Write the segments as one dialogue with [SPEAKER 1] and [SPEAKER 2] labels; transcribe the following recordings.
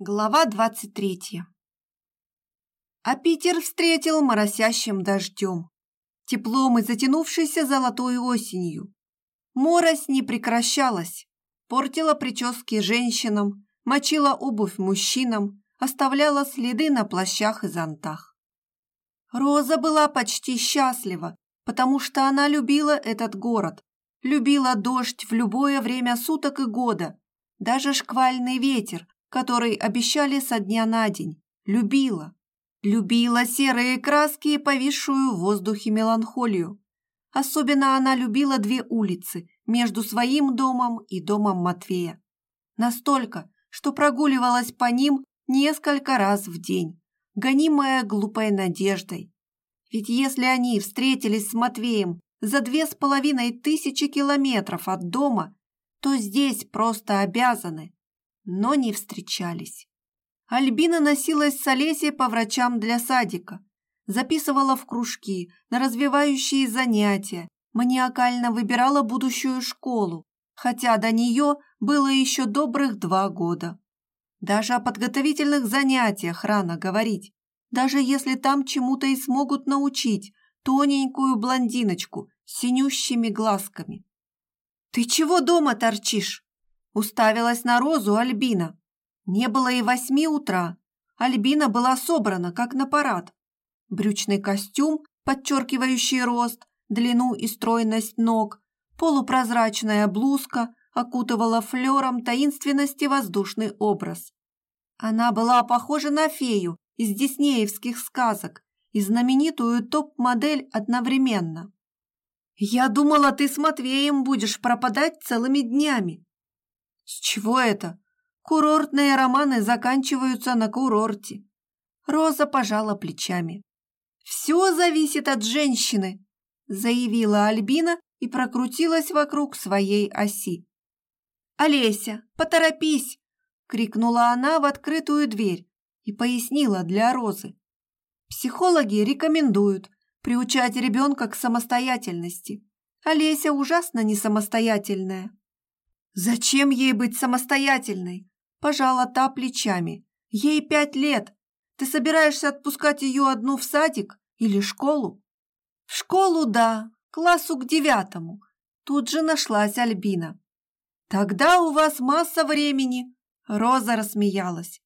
[SPEAKER 1] Глава 23 А Питер встретил моросящим дождем, теплом и затянувшейся золотой осенью. Морось не прекращалась, портила прически женщинам, мочила обувь мужчинам, оставляла следы на плащах и зонтах. Роза была почти счастлива, потому что она любила этот город, любила дождь в любое время суток и года, даже шквальный ветер, который обещали со дня на день, любила. Любила серые краски и повисшую в воздухе меланхолию. Особенно она любила две улицы между своим домом и домом Матвея. Настолько, что прогуливалась по ним несколько раз в день, гонимая глупой надеждой. Ведь если они встретились с Матвеем за две с половиной тысячи километров от дома, то здесь просто обязаны но не встречались. Альбина носилась с Олесей по врачам для садика, записывала в кружки, на развивающие занятия, маниакально выбирала будущую школу, хотя до нее было еще добрых два года. Даже о подготовительных занятиях рано говорить, даже если там чему-то и смогут научить тоненькую блондиночку с синющими глазками. «Ты чего дома торчишь?» Уставилась на Розу Альбина. Не было и восьми утра. Альбина была собрана, как на парад. Брючный костюм, подчеркивающий рост, длину и стройность ног, полупрозрачная блузка окутывала флером таинственности воздушный образ. Она была похожа на фею из диснеевских сказок и знаменитую топ-модель одновременно. «Я думала, ты с Матвеем будешь пропадать целыми днями», с чего это? Курортные романы заканчиваются на курорте. Роза пожала плечами. «Все зависит от женщины», заявила Альбина и прокрутилась вокруг своей оси. «Олеся, поторопись!» крикнула она в открытую дверь и пояснила для Розы. Психологи рекомендуют приучать ребенка к самостоятельности. Олеся ужасно несамостоятельная. «Зачем ей быть самостоятельной?» Пожала та плечами. «Ей пять лет. Ты собираешься отпускать ее одну в садик или школу?» «В школу, да, классу к девятому». Тут же нашлась Альбина. «Тогда у вас масса времени», — Роза рассмеялась.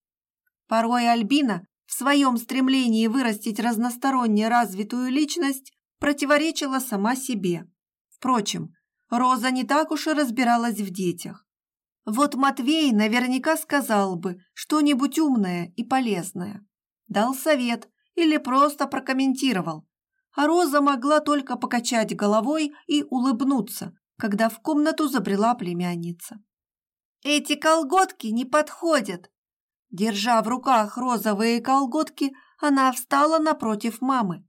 [SPEAKER 1] Порой Альбина в своем стремлении вырастить разносторонне развитую личность противоречила сама себе. Впрочем, Роза не так уж и разбиралась в детях. Вот Матвей наверняка сказал бы что-нибудь умное и полезное. Дал совет или просто прокомментировал. А Роза могла только покачать головой и улыбнуться, когда в комнату забрела племянница. «Эти колготки не подходят!» Держа в руках розовые колготки, она встала напротив мамы.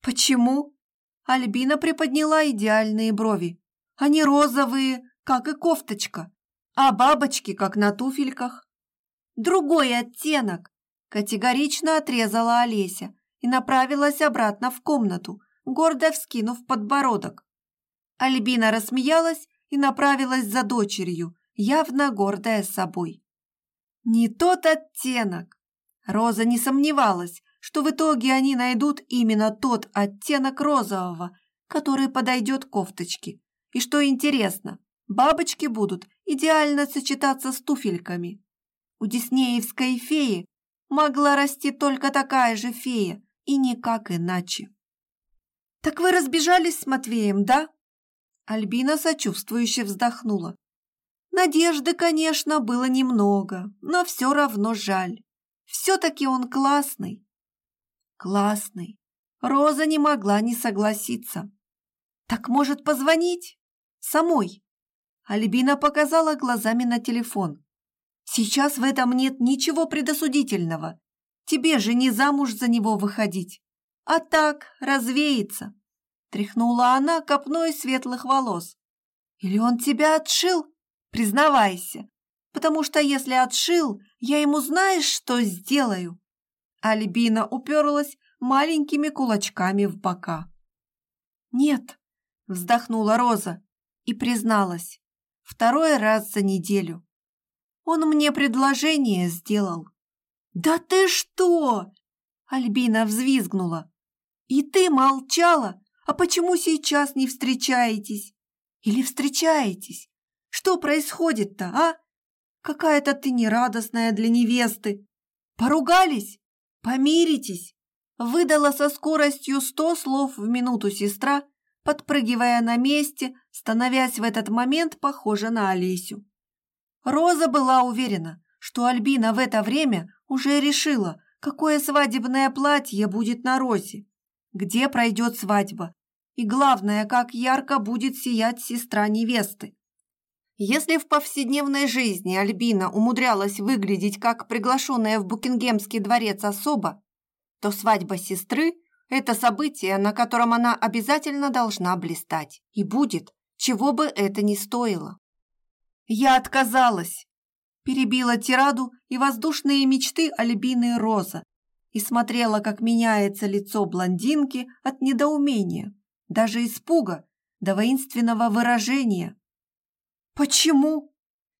[SPEAKER 1] «Почему?» Альбина приподняла идеальные брови. Они розовые, как и кофточка, а бабочки, как на туфельках. Другой оттенок, категорично отрезала Олеся и направилась обратно в комнату, гордо вскинув подбородок. Альбина рассмеялась и направилась за дочерью, явно гордая собой. Не тот оттенок. Роза не сомневалась, что в итоге они найдут именно тот оттенок розового, который подойдет кофточке. И что интересно, бабочки будут идеально сочетаться с туфельками. У диснеевской феи могла расти только такая же фея, и никак иначе. «Так вы разбежались с Матвеем, да?» Альбина сочувствующе вздохнула. Надежды, конечно, было немного, но все равно жаль. Все-таки он классный. Классный. Роза не могла не согласиться. Так может позвонить? Самой. Альбина показала глазами на телефон. Сейчас в этом нет ничего предосудительного. Тебе же не замуж за него выходить. А так, развеется. Тряхнула она копной светлых волос. Или он тебя отшил? Признавайся. Потому что если отшил, я ему знаешь, что сделаю? Альбина уперлась маленькими кулачками в бока. «Нет», — вздохнула Роза, и призналась. Второй раз за неделю. Он мне предложение сделал. «Да ты что?» Альбина взвизгнула. «И ты молчала? А почему сейчас не встречаетесь? Или встречаетесь? Что происходит-то, а? Какая-то ты нерадостная для невесты. Поругались? Помиритесь?» Выдала со скоростью сто слов в минуту сестра, подпрыгивая на месте, становясь в этот момент похожа на Олесю. Роза была уверена, что Альбина в это время уже решила, какое свадебное платье будет на Розе, где пройдет свадьба, и главное, как ярко будет сиять сестра невесты. Если в повседневной жизни Альбина умудрялась выглядеть как приглашенная в Букингемский дворец особа, то свадьба сестры – это событие, на котором она обязательно должна блистать. И будет, чего бы это ни стоило. «Я отказалась!» Перебила тираду и воздушные мечты Альбины Роза и смотрела, как меняется лицо блондинки от недоумения, даже испуга, до воинственного выражения. «Почему?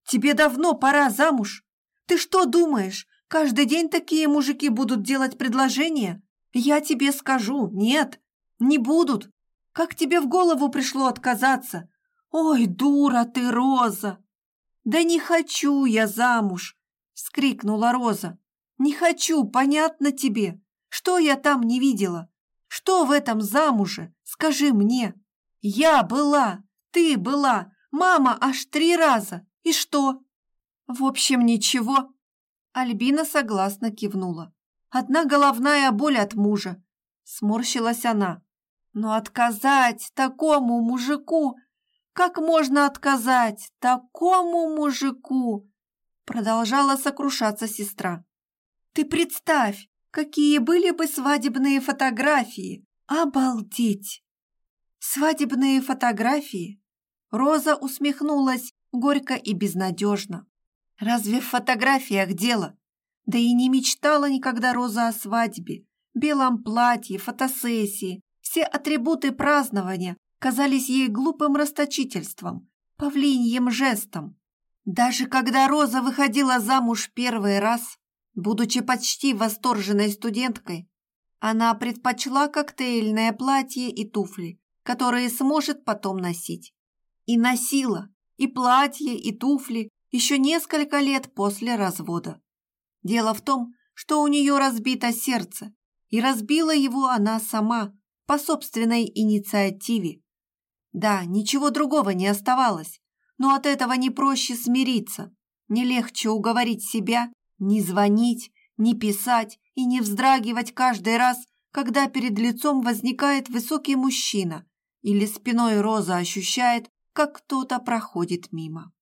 [SPEAKER 1] Тебе давно пора замуж. Ты что думаешь, каждый день такие мужики будут делать предложения? Я тебе скажу, нет, не будут. Как тебе в голову пришло отказаться? Ой, дура ты, Роза!» «Да не хочу я замуж!» — вскрикнула Роза. «Не хочу, понятно тебе? Что я там не видела? Что в этом замуже? Скажи мне!» «Я была, ты была, мама аж три раза. И что?» «В общем, ничего». Альбина согласно кивнула. «Одна головная боль от мужа». Сморщилась она. «Но отказать такому мужику как можно отказать такому мужику?» Продолжала сокрушаться сестра. «Ты представь, какие были бы свадебные фотографии! Обалдеть!» «Свадебные фотографии?» Роза усмехнулась горько и безнадежно. «Разве в фотографиях дело? Да и не мечтала никогда Роза о свадьбе, белом платье, фотосессии, все атрибуты празднования, казались ей глупым расточительством, павлиньем жестом. Даже когда Роза выходила замуж первый раз, будучи почти восторженной студенткой, она предпочла коктейльное платье и туфли, которые сможет потом носить. И носила и платье, и туфли еще несколько лет после развода. Дело в том, что у нее разбито сердце, и разбила его она сама по собственной инициативе. Да, ничего другого не оставалось, но от этого не проще смириться, не легче уговорить себя, не звонить, не писать и не вздрагивать каждый раз, когда перед лицом возникает высокий мужчина или спиной Роза ощущает, как кто-то проходит мимо.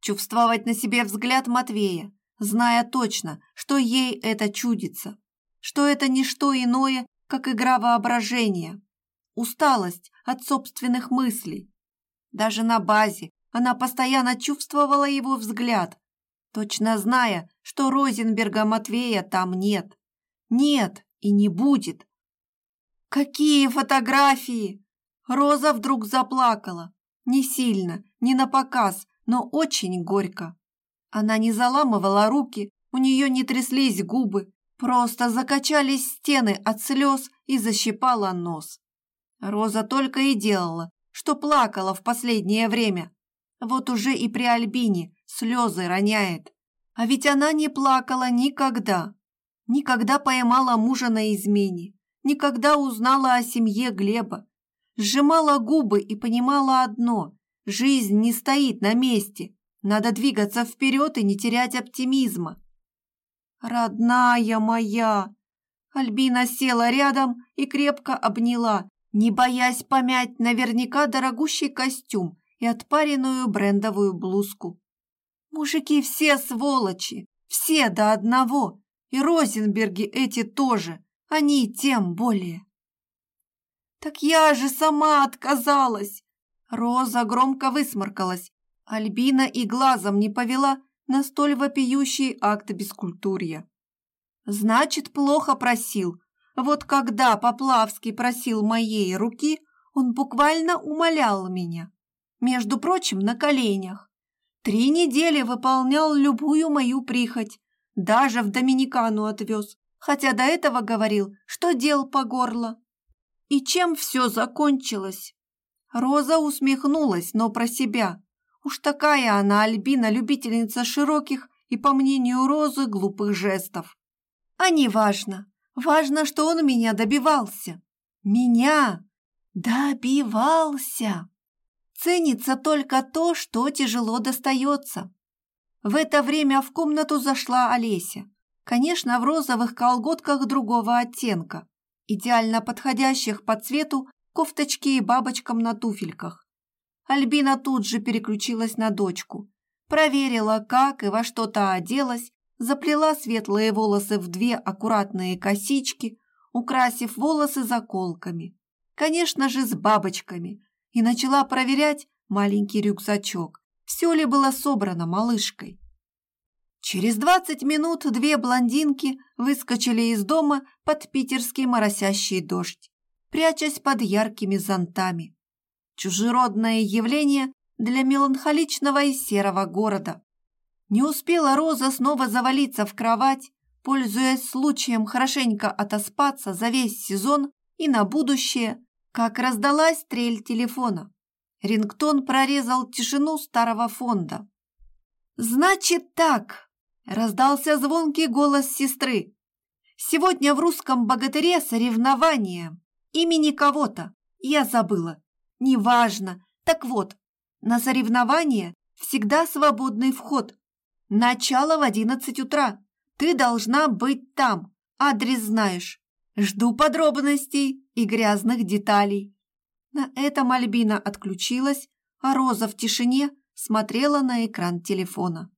[SPEAKER 1] Чувствовать на себе взгляд Матвея, зная точно, что ей это чудится, что это не что иное, как игра воображения, усталость от собственных мыслей. Даже на базе она постоянно чувствовала его взгляд, точно зная, что Розенберга Матвея там нет. Нет и не будет. Какие фотографии! Роза вдруг заплакала. Не сильно, не на показ, но очень горько. Она не заламывала руки, у нее не тряслись губы, просто закачались стены от слез и защипала нос. Роза только и делала, что плакала в последнее время. Вот уже и при Альбине слезы роняет. А ведь она не плакала никогда. Никогда поймала мужа на измене. Никогда узнала о семье Глеба. Сжимала губы и понимала одно – жизнь не стоит на месте. Надо двигаться вперед и не терять оптимизма. «Родная моя!» Альбина села рядом и крепко обняла, не боясь помять наверняка дорогущий костюм и отпаренную брендовую блузку. Мужики все сволочи, все до одного, и Розенберги эти тоже, они тем более. Так я же сама отказалась. Роза громко высморкалась. Альбина и глазом не повела на столь вопиющий акт бескультурья. Значит, плохо просил, вот когда Поплавский просил моей руки, он буквально умолял меня. Между прочим, на коленях. Три недели выполнял любую мою прихоть, даже в Доминикану отвез, хотя до этого говорил, что дел по горло. И чем все закончилось? Роза усмехнулась, но про себя. Уж такая она, Альбина, любительница широких и, по мнению Розы, глупых жестов. А не важно. Важно, что он меня добивался. Меня добивался. Ценится только то, что тяжело достается. В это время в комнату зашла Олеся. Конечно, в розовых колготках другого оттенка, идеально подходящих по цвету кофточки и бабочкам на туфельках. Альбина тут же переключилась на дочку. Проверила, как и во что то оделась, заплела светлые волосы в две аккуратные косички, украсив волосы заколками. Конечно же, с бабочками. И начала проверять маленький рюкзачок. Все ли было собрано малышкой? Через двадцать минут две блондинки выскочили из дома под питерский моросящий дождь, прячась под яркими зонтами. Чужеродное явление для меланхоличного и серого города. Не успела Роза снова завалиться в кровать, пользуясь случаем хорошенько отоспаться за весь сезон и на будущее, как раздалась трель телефона. Рингтон прорезал тишину старого фонда. «Значит так!» – раздался звонкий голос сестры. «Сегодня в русском богатыре соревнование. Имени кого-то. Я забыла. Неважно. Так вот, на соревнование всегда свободный вход. Начало в одиннадцать утра. Ты должна быть там. Адрес знаешь. Жду подробностей и грязных деталей. На этом Альбина отключилась, а Роза в тишине смотрела на экран телефона.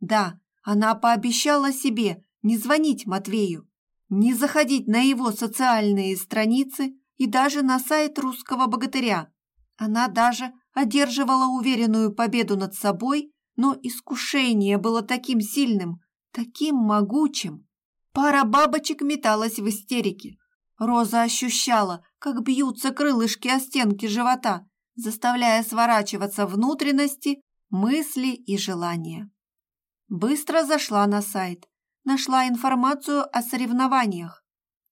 [SPEAKER 1] Да, она пообещала себе не звонить Матвею, не заходить на его социальные страницы и даже на сайт русского богатыря. Она даже одерживала уверенную победу над собой но искушение было таким сильным, таким могучим. Пара бабочек металась в истерике. Роза ощущала, как бьются крылышки о стенки живота, заставляя сворачиваться внутренности, мысли и желания. Быстро зашла на сайт, нашла информацию о соревнованиях.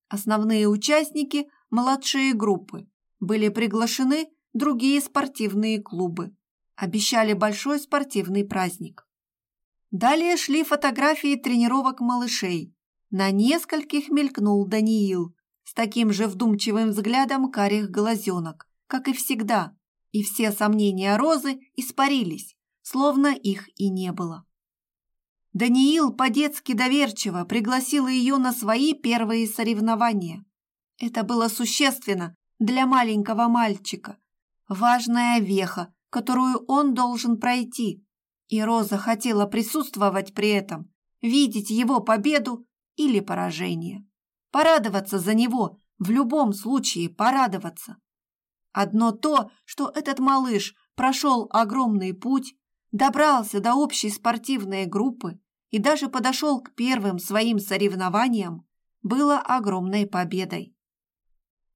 [SPEAKER 1] Основные участники – младшие группы. Были приглашены другие спортивные клубы обещали большой спортивный праздник. Далее шли фотографии тренировок малышей. На нескольких мелькнул Даниил с таким же вдумчивым взглядом карих глазенок, как и всегда, и все сомнения Розы испарились, словно их и не было. Даниил по-детски доверчиво пригласил ее на свои первые соревнования. Это было существенно для маленького мальчика. Важная веха которую он должен пройти. И Роза хотела присутствовать при этом, видеть его победу или поражение. Порадоваться за него, в любом случае порадоваться. Одно то, что этот малыш прошел огромный путь, добрался до общей спортивной группы и даже подошел к первым своим соревнованиям, было огромной победой.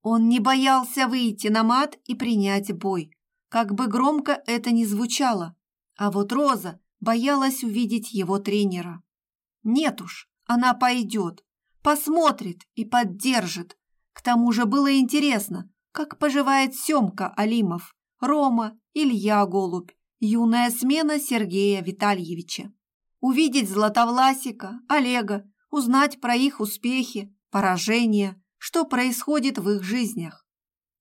[SPEAKER 1] Он не боялся выйти на мат и принять бой, как бы громко это ни звучало, а вот Роза боялась увидеть его тренера. Нет уж, она пойдет, посмотрит и поддержит. К тому же было интересно, как поживает Семка Алимов, Рома, Илья Голубь, юная смена Сергея Витальевича. Увидеть Златовласика, Олега, узнать про их успехи, поражения, что происходит в их жизнях.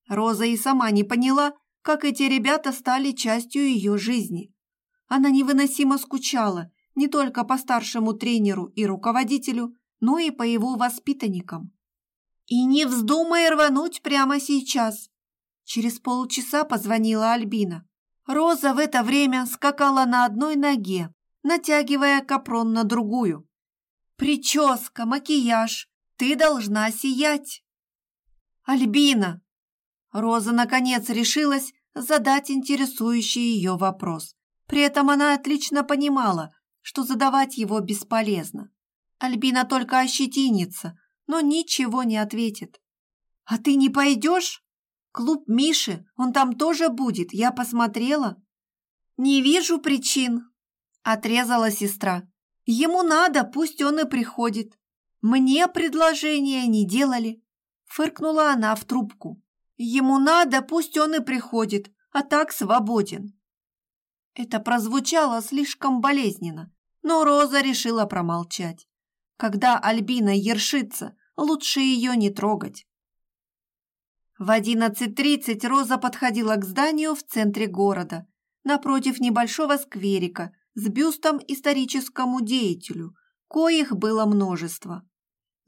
[SPEAKER 1] Роза и сама не поняла, как эти ребята стали частью ее жизни. Она невыносимо скучала не только по старшему тренеру и руководителю, но и по его воспитанникам. «И не вздумай рвануть прямо сейчас!» Через полчаса позвонила Альбина. Роза в это время скакала на одной ноге, натягивая капрон на другую. «Прическа, макияж, ты должна сиять!» «Альбина!» Роза, наконец, решилась задать интересующий ее вопрос. При этом она отлично понимала, что задавать его бесполезно. Альбина только ощетинится, но ничего не ответит. «А ты не пойдешь? Клуб Миши, он там тоже будет, я посмотрела». «Не вижу причин, Отрезала сестра. Ему надо, пусть он и приходит. Мне предложения не делали. Фыркнула она в трубку. Ему надо, пусть он и приходит, а так свободен. Это прозвучало слишком болезненно, но Роза решила промолчать. Когда Альбина ершится, лучше ее не трогать. В 11.30 Роза подходила к зданию в центре города, напротив небольшого скверика с бюстом историческому деятелю, коих было множество.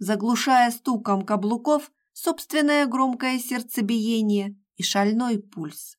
[SPEAKER 1] Заглушая стуком каблуков собственное громкое сердцебиение и шальной пульс.